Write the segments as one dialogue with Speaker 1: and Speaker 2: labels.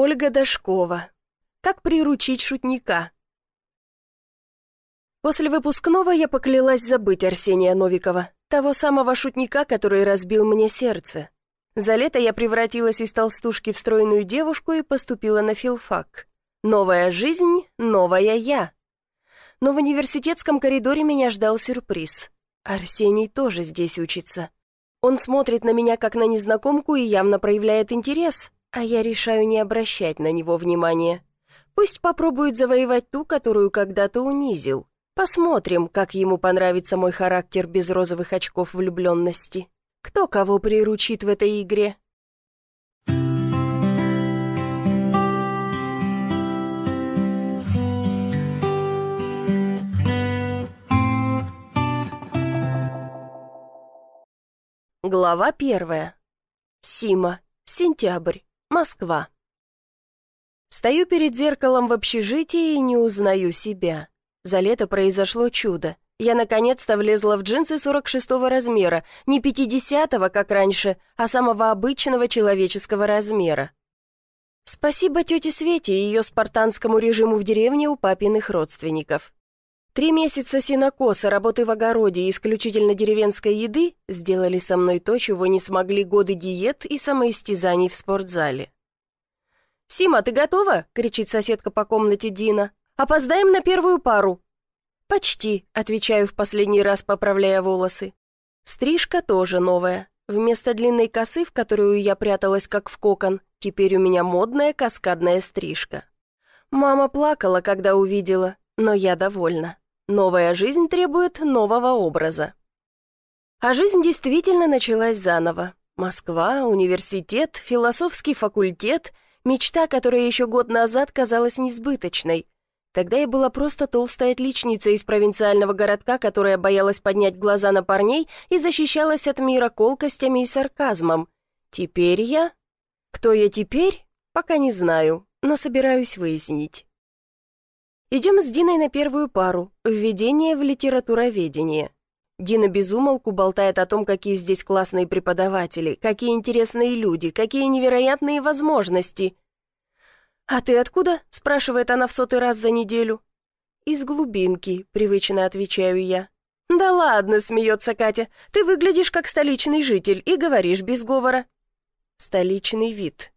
Speaker 1: Ольга Дашкова. Как приручить шутника? После выпускного я поклялась забыть Арсения Новикова, того самого шутника, который разбил мне сердце. За лето я превратилась из толстушки в стройную девушку и поступила на филфак. Новая жизнь, новая я. Но в университетском коридоре меня ждал сюрприз. Арсений тоже здесь учится. Он смотрит на меня как на незнакомку и явно проявляет интерес, а я решаю не обращать на него внимания. Пусть попробует завоевать ту, которую когда-то унизил. Посмотрим, как ему понравится мой характер без розовых очков влюбленности. Кто кого приручит в этой игре? Глава первая. Сима. Сентябрь. Москва. Стою перед зеркалом в общежитии и не узнаю себя. За лето произошло чудо. Я наконец-то влезла в джинсы 46-го размера, не 50-го, как раньше, а самого обычного человеческого размера. Спасибо тете Свете и ее спартанскому режиму в деревне у папиных родственников. Три месяца синокоса, работы в огороде и исключительно деревенской еды сделали со мной то, чего не смогли годы диет и самоистязаний в спортзале. «Сима, ты готова?» — кричит соседка по комнате Дина. «Опоздаем на первую пару». «Почти», — отвечаю в последний раз, поправляя волосы. Стрижка тоже новая. Вместо длинной косы, в которую я пряталась как в кокон, теперь у меня модная каскадная стрижка. Мама плакала, когда увидела, но я довольна. Новая жизнь требует нового образа. А жизнь действительно началась заново. Москва, университет, философский факультет, мечта, которая еще год назад казалась несбыточной. Тогда я была просто толстая отличница из провинциального городка, которая боялась поднять глаза на парней и защищалась от мира колкостями и сарказмом. Теперь я... Кто я теперь? Пока не знаю, но собираюсь выяснить. Идем с Диной на первую пару «Введение в литературоведение». Дина безумолку болтает о том, какие здесь классные преподаватели, какие интересные люди, какие невероятные возможности. «А ты откуда?» – спрашивает она в сотый раз за неделю. «Из глубинки», – привычно отвечаю я. «Да ладно», – смеется Катя, – «ты выглядишь как столичный житель и говоришь без говора». Столичный вид.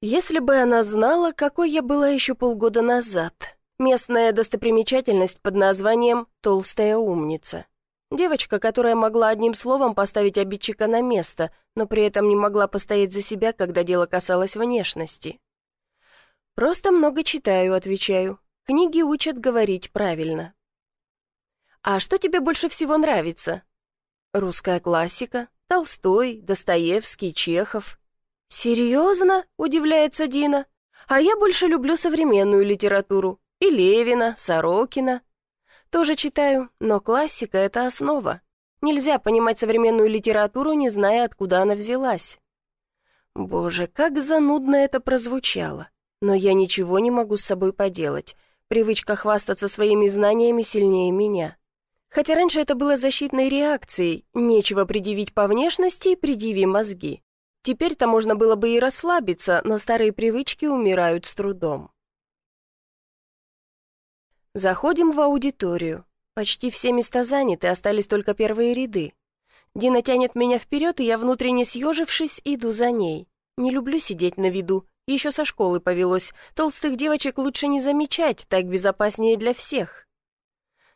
Speaker 1: Если бы она знала, какой я была еще полгода назад. Местная достопримечательность под названием «Толстая умница». Девочка, которая могла одним словом поставить обидчика на место, но при этом не могла постоять за себя, когда дело касалось внешности. «Просто много читаю», — отвечаю. «Книги учат говорить правильно». «А что тебе больше всего нравится?» «Русская классика, Толстой, Достоевский, Чехов». «Серьезно?» — удивляется Дина. «А я больше люблю современную литературу. И Левина, Сорокина. Тоже читаю, но классика — это основа. Нельзя понимать современную литературу, не зная, откуда она взялась. Боже, как занудно это прозвучало. Но я ничего не могу с собой поделать. Привычка хвастаться своими знаниями сильнее меня. Хотя раньше это было защитной реакцией, нечего предъявить по внешности, предъяви мозги. Теперь-то можно было бы и расслабиться, но старые привычки умирают с трудом. Заходим в аудиторию. Почти все места заняты, остались только первые ряды. Дина тянет меня вперед, и я, внутренне съежившись, иду за ней. Не люблю сидеть на виду. Еще со школы повелось. Толстых девочек лучше не замечать, так безопаснее для всех.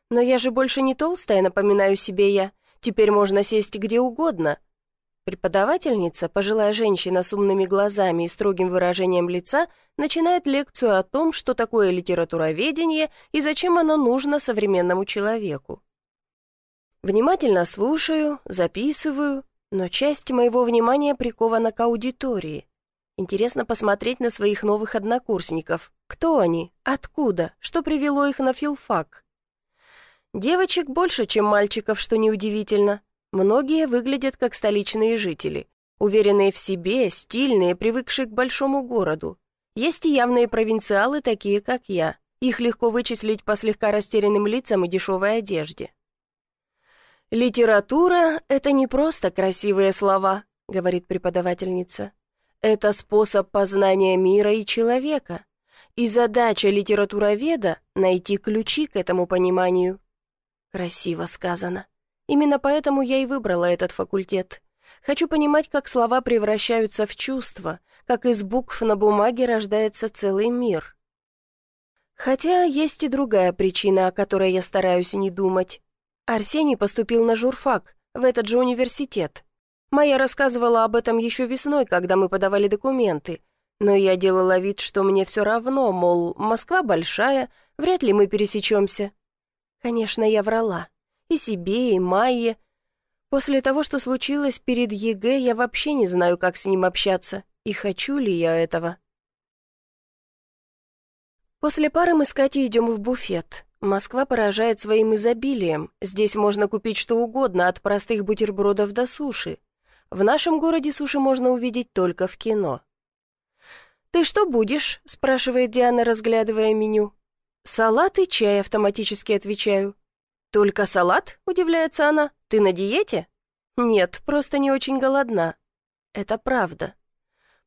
Speaker 1: Но я же больше не толстая, напоминаю себе я. Теперь можно сесть где угодно. Преподавательница, пожилая женщина с умными глазами и строгим выражением лица, начинает лекцию о том, что такое литературоведение и зачем оно нужно современному человеку. Внимательно слушаю, записываю, но часть моего внимания прикована к аудитории. Интересно посмотреть на своих новых однокурсников. Кто они? Откуда? Что привело их на филфак? Девочек больше, чем мальчиков, что неудивительно. Многие выглядят как столичные жители, уверенные в себе, стильные, привыкшие к большому городу. Есть и явные провинциалы, такие как я. Их легко вычислить по слегка растерянным лицам и дешевой одежде. «Литература — это не просто красивые слова», — говорит преподавательница. Это способ познания мира и человека. И задача литературоведа — найти ключи к этому пониманию. Красиво сказано. Именно поэтому я и выбрала этот факультет. Хочу понимать, как слова превращаются в чувства, как из букв на бумаге рождается целый мир. Хотя есть и другая причина, о которой я стараюсь не думать. Арсений поступил на журфак, в этот же университет. Майя рассказывала об этом еще весной, когда мы подавали документы, но я делала вид, что мне все равно, мол, Москва большая, вряд ли мы пересечемся. Конечно, я врала. И себе, и Майе. После того, что случилось перед ЕГЭ, я вообще не знаю, как с ним общаться, и хочу ли я этого. После пары мы с Катей идем в буфет. Москва поражает своим изобилием. Здесь можно купить что угодно, от простых бутербродов до суши. В нашем городе суши можно увидеть только в кино. «Ты что будешь?» – спрашивает Диана, разглядывая меню. «Салат и чай», – автоматически отвечаю. «Только салат?» – удивляется она. «Ты на диете?» «Нет, просто не очень голодна». Это правда.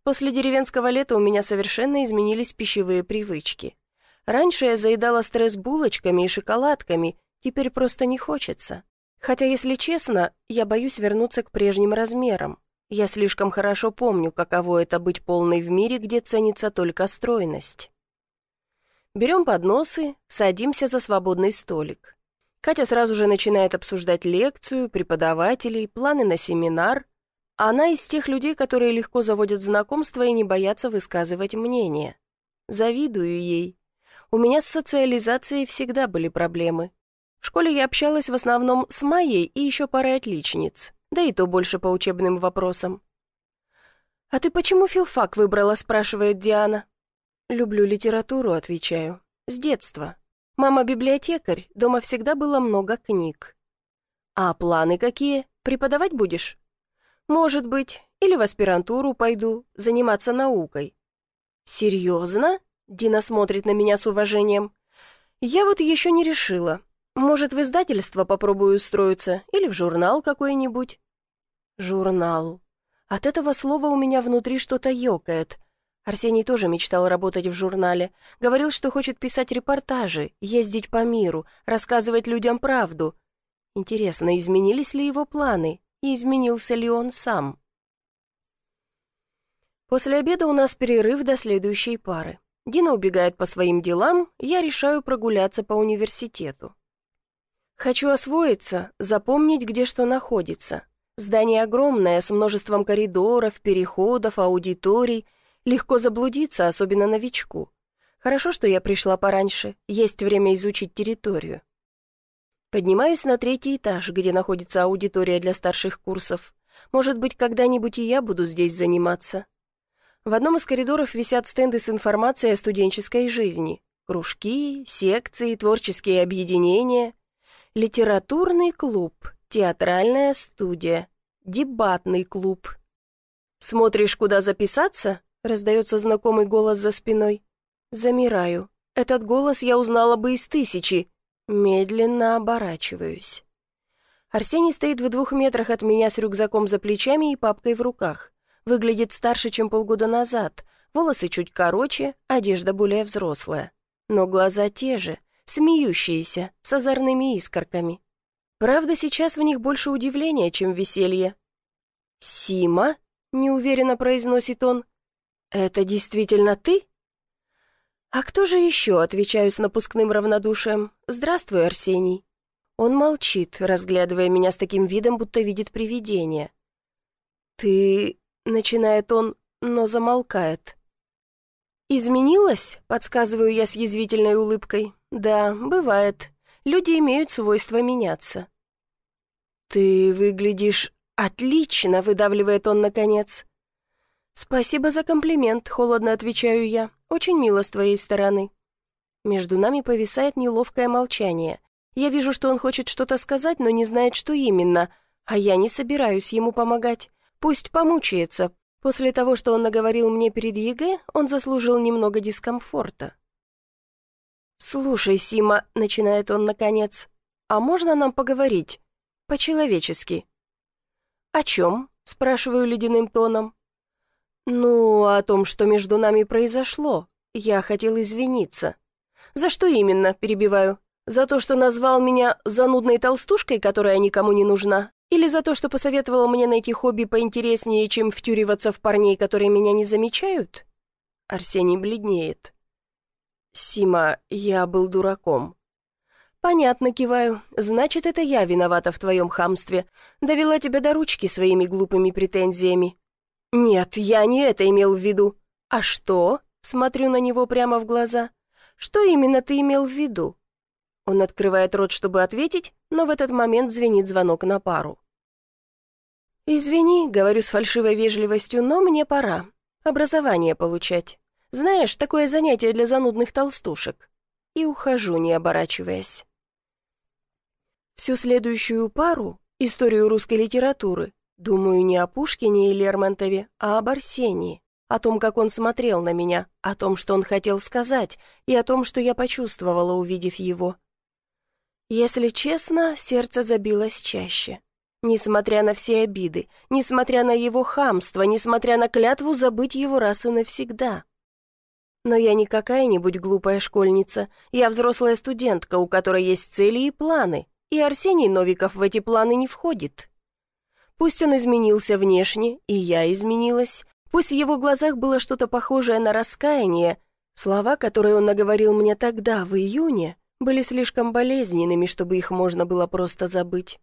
Speaker 1: После деревенского лета у меня совершенно изменились пищевые привычки. Раньше я заедала стресс булочками и шоколадками, теперь просто не хочется. Хотя, если честно, я боюсь вернуться к прежним размерам. Я слишком хорошо помню, каково это быть полной в мире, где ценится только стройность. Берем подносы, садимся за свободный столик. Катя сразу же начинает обсуждать лекцию, преподавателей, планы на семинар. Она из тех людей, которые легко заводят знакомства и не боятся высказывать мнение. Завидую ей. У меня с социализацией всегда были проблемы. В школе я общалась в основном с Майей и еще парой отличниц, да и то больше по учебным вопросам. «А ты почему филфак выбрала?» – спрашивает Диана. «Люблю литературу», – отвечаю. «С детства. Мама библиотекарь, дома всегда было много книг». «А планы какие? Преподавать будешь?» «Может быть. Или в аспирантуру пойду, заниматься наукой». «Серьезно?» Дина смотрит на меня с уважением. «Я вот еще не решила. Может, в издательство попробую устроиться или в журнал какой-нибудь?» «Журнал. От этого слова у меня внутри что-то ёкает. Арсений тоже мечтал работать в журнале. Говорил, что хочет писать репортажи, ездить по миру, рассказывать людям правду. Интересно, изменились ли его планы и изменился ли он сам?» После обеда у нас перерыв до следующей пары. Дина убегает по своим делам, я решаю прогуляться по университету. Хочу освоиться, запомнить, где что находится. Здание огромное, с множеством коридоров, переходов, аудиторий. Легко заблудиться, особенно новичку. Хорошо, что я пришла пораньше, есть время изучить территорию. Поднимаюсь на третий этаж, где находится аудитория для старших курсов. Может быть, когда-нибудь и я буду здесь заниматься. В одном из коридоров висят стенды с информацией о студенческой жизни. Кружки, секции, творческие объединения. Литературный клуб, театральная студия, дебатный клуб. «Смотришь, куда записаться?» — раздается знакомый голос за спиной. Замираю. Этот голос я узнала бы из тысячи. Медленно оборачиваюсь. Арсений стоит в двух метрах от меня с рюкзаком за плечами и папкой в руках. Выглядит старше, чем полгода назад. Волосы чуть короче, одежда более взрослая. Но глаза те же, смеющиеся, с озорными искорками. Правда, сейчас в них больше удивления, чем веселье. «Сима?» — неуверенно произносит он. «Это действительно ты?» «А кто же еще?» — отвечаю с напускным равнодушием. «Здравствуй, Арсений». Он молчит, разглядывая меня с таким видом, будто видит привидение. «Ты Начинает он, но замолкает. «Изменилась?» — подсказываю я с язвительной улыбкой. «Да, бывает. Люди имеют свойство меняться». «Ты выглядишь отлично», — выдавливает он наконец. «Спасибо за комплимент», — холодно отвечаю я. «Очень мило с твоей стороны». Между нами повисает неловкое молчание. Я вижу, что он хочет что-то сказать, но не знает, что именно, а я не собираюсь ему помогать. Пусть помучается. После того, что он наговорил мне перед ЕГЭ, он заслужил немного дискомфорта. «Слушай, Сима», — начинает он наконец, — «а можно нам поговорить? По-человечески». «О чем?» — спрашиваю ледяным тоном. «Ну, о том, что между нами произошло. Я хотел извиниться». «За что именно?» – перебиваю. «За то, что назвал меня занудной толстушкой, которая никому не нужна? Или за то, что посоветовал мне найти хобби поинтереснее, чем втюриваться в парней, которые меня не замечают?» Арсений бледнеет. «Сима, я был дураком». «Понятно, киваю. Значит, это я виновата в твоем хамстве. Довела тебя до ручки своими глупыми претензиями». «Нет, я не это имел в виду». «А что?» — смотрю на него прямо в глаза. «Что именно ты имел в виду?» Он открывает рот, чтобы ответить, но в этот момент звенит звонок на пару. «Извини», — говорю с фальшивой вежливостью, — «но мне пора. Образование получать. Знаешь, такое занятие для занудных толстушек». И ухожу, не оборачиваясь. Всю следующую пару, историю русской литературы, думаю не о Пушкине и Лермонтове, а об Арсении о том, как он смотрел на меня, о том, что он хотел сказать, и о том, что я почувствовала, увидев его. Если честно, сердце забилось чаще. Несмотря на все обиды, несмотря на его хамство, несмотря на клятву забыть его раз и навсегда. Но я не какая-нибудь глупая школьница, я взрослая студентка, у которой есть цели и планы, и Арсений Новиков в эти планы не входит. Пусть он изменился внешне, и я изменилась, Пусть в его глазах было что-то похожее на раскаяние, слова, которые он наговорил мне тогда, в июне, были слишком болезненными, чтобы их можно было просто забыть.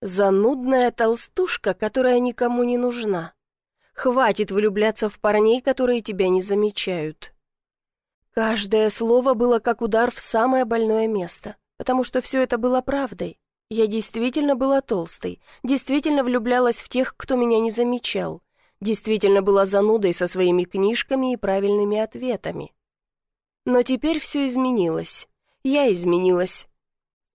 Speaker 1: Занудная толстушка, которая никому не нужна. Хватит влюбляться в парней, которые тебя не замечают. Каждое слово было как удар в самое больное место, потому что все это было правдой. Я действительно была толстой, действительно влюблялась в тех, кто меня не замечал действительно была занудой со своими книжками и правильными ответами. Но теперь все изменилось. Я изменилась.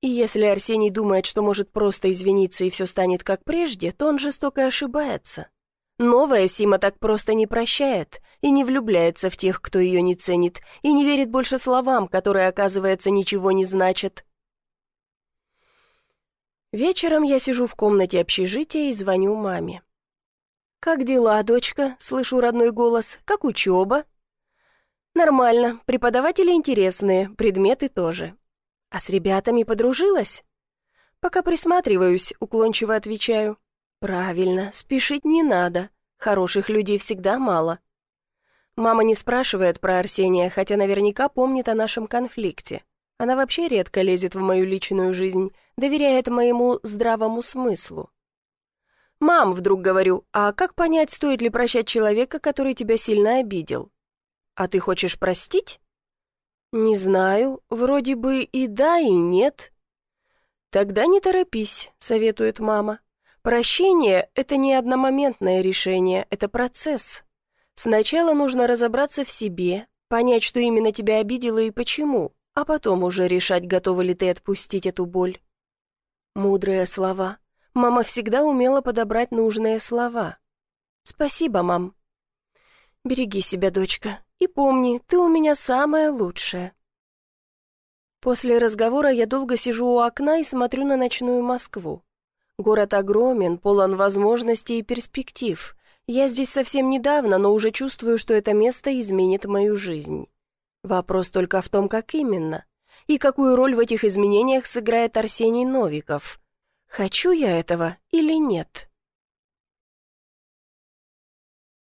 Speaker 1: И если Арсений думает, что может просто извиниться и все станет как прежде, то он жестоко ошибается. Новая Сима так просто не прощает и не влюбляется в тех, кто ее не ценит, и не верит больше словам, которые, оказывается, ничего не значат. Вечером я сижу в комнате общежития и звоню маме. «Как дела, дочка?» — слышу родной голос. «Как учеба?» «Нормально. Преподаватели интересные, предметы тоже». «А с ребятами подружилась?» «Пока присматриваюсь», — уклончиво отвечаю. «Правильно, спешить не надо. Хороших людей всегда мало». Мама не спрашивает про Арсения, хотя наверняка помнит о нашем конфликте. Она вообще редко лезет в мою личную жизнь, доверяет моему здравому смыслу. «Мам», — вдруг говорю, «а как понять, стоит ли прощать человека, который тебя сильно обидел?» «А ты хочешь простить?» «Не знаю, вроде бы и да, и нет». «Тогда не торопись», — советует мама. «Прощение — это не одномоментное решение, это процесс. Сначала нужно разобраться в себе, понять, что именно тебя обидело и почему, а потом уже решать, готова ли ты отпустить эту боль». Мудрые слова. Мама всегда умела подобрать нужные слова. «Спасибо, мам». «Береги себя, дочка, и помни, ты у меня самая лучшая». После разговора я долго сижу у окна и смотрю на ночную Москву. Город огромен, полон возможностей и перспектив. Я здесь совсем недавно, но уже чувствую, что это место изменит мою жизнь. Вопрос только в том, как именно. И какую роль в этих изменениях сыграет Арсений Новиков. Хочу я этого или нет?